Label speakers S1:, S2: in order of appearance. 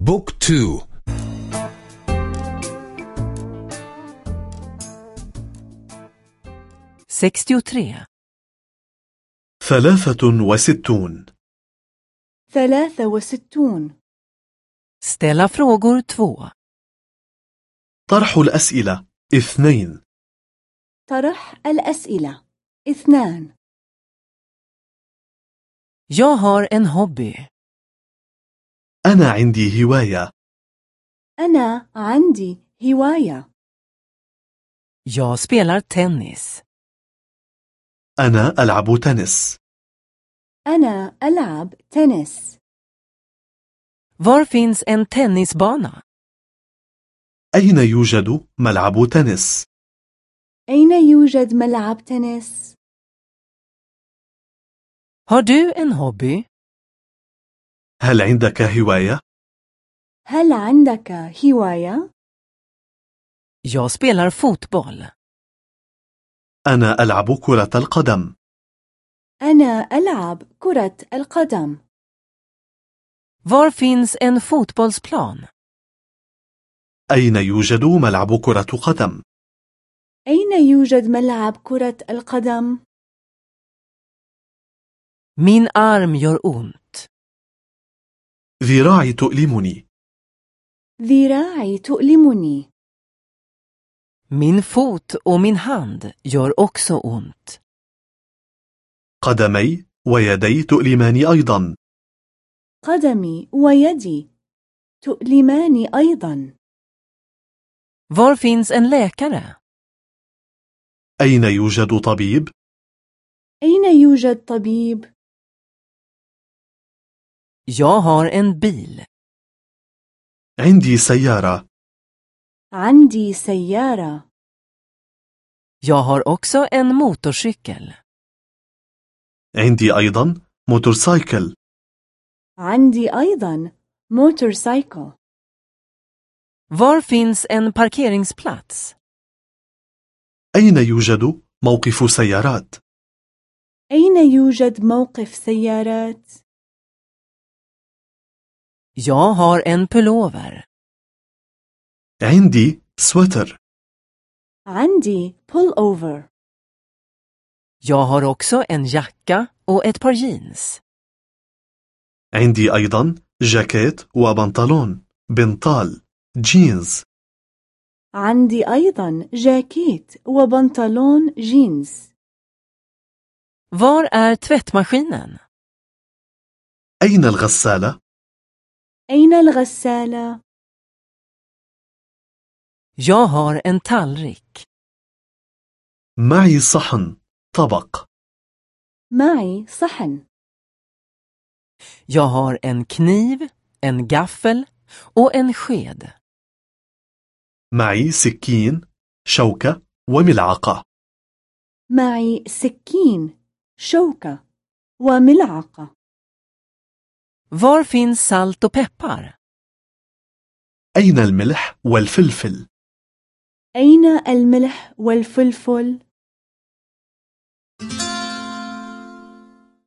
S1: بوك تو.
S2: sextiotre,
S3: ثلاثة وستون.
S4: ثلاثة وستون.
S2: ställa frågor 2.
S3: طرح الأسئلة. اثنين.
S4: طرح الأسئلة. اثنان.
S2: Jag har en hobby.
S3: أنا عندي هواية
S4: أنا عندي هواية
S2: Jag spelar tennis.
S3: أنا ألعب تنس
S4: أنا ألعب تنس
S2: Var finns en tennisbana?
S3: أين يوجد ملعب تنس؟
S4: أين يوجد ملعب تنس؟
S2: Har du en hobby?
S3: هل عندك هواية؟
S4: هل عندك هواية؟
S2: Jag spelar fotboll.
S3: أنا ألعب كرة القدم
S4: أنا ألعب كرة القدم
S2: Var finns en fotbollsplan?
S3: أين يوجد ملعب كرة قدم؟
S4: أين يوجد ملعب كرة القدم؟
S2: Min arm gör ont.
S3: ذراعي تؤلمني
S4: ذراعي تؤلمني
S2: Min fot och min hand gör också ont.
S3: قدمي ويدي تؤلماني أيضا
S4: قدمي ويدي تؤلماني أيضا
S2: Var finns en läkare?
S3: أين يوجد طبيب؟
S4: أين يوجد طبيب؟
S2: Jag har en bil.
S3: عندي سيارة
S4: عندي سيارة
S2: Jag har också en motorcykel.
S3: عندي أيضا موتورسايكل
S4: عندي أيضا موتورسايكل
S2: Var finns en parkeringsplats?
S3: أين يوجد موقف سيارات؟
S4: أين يوجد موقف سيارات؟
S2: Jag har en pullover.
S3: عندي سويتر
S4: عندي pull over
S2: Jag har också en jacka och ett par jeans.
S3: عندي أيضا جاكيت وبنطلون بنطال جينز
S4: عندي أيضا جاكيت وبنطلون جينز
S2: Var är tvättmaskinen?
S3: أين الغسالة؟
S4: أين الغسالة؟
S2: Jag har en tallrik.
S3: معي صحن طبق
S4: معي صحن
S2: Jag har en kniv, en gaffel och en sked.
S3: معي سكين شوكة وملعقة
S4: معي سكين شوكة وملعقة
S2: Var finns salt och peppar?
S3: أين الملح والفلفل؟
S4: أين الملح والفلفل؟